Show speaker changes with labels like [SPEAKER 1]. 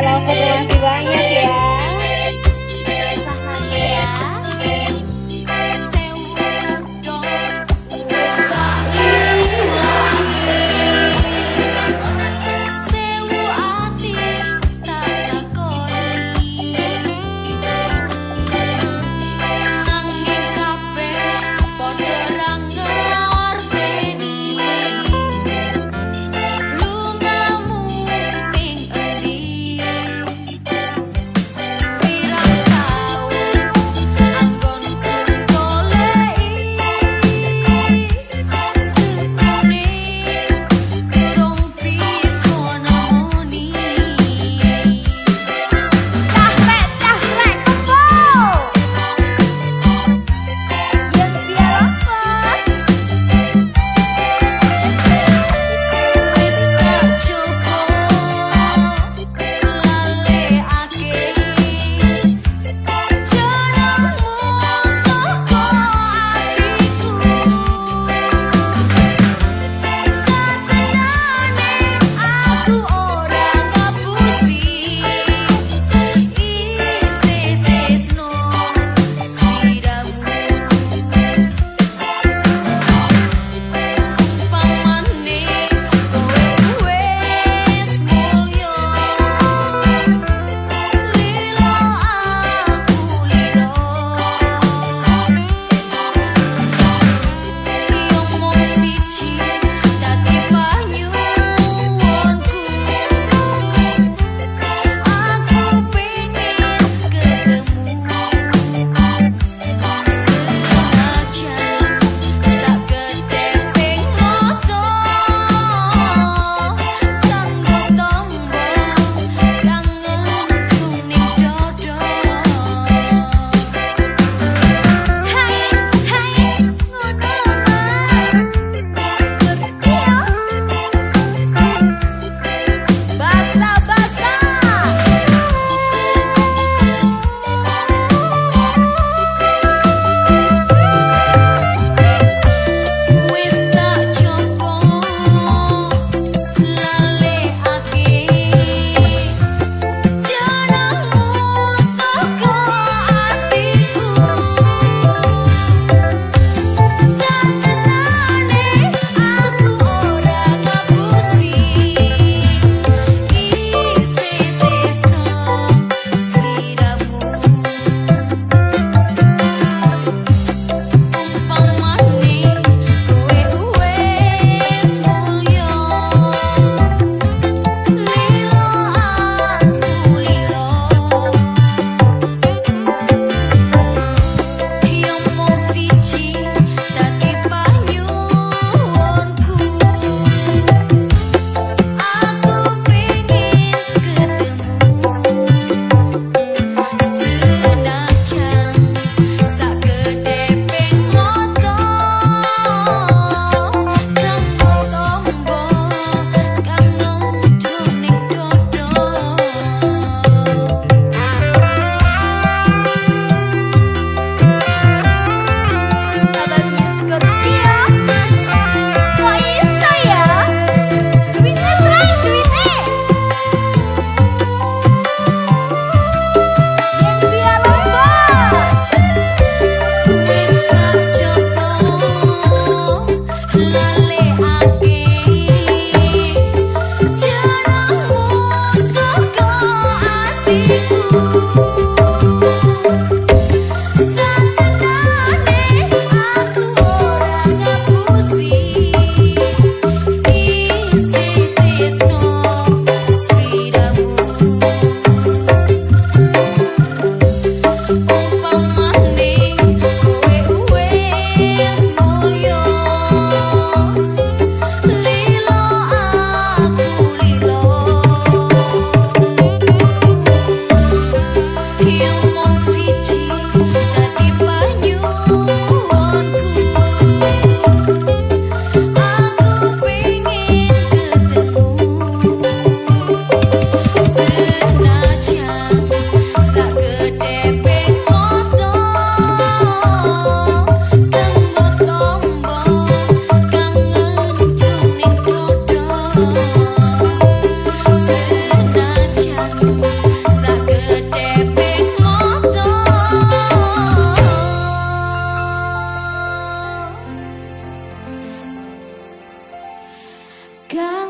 [SPEAKER 1] love masih banyak ya. God.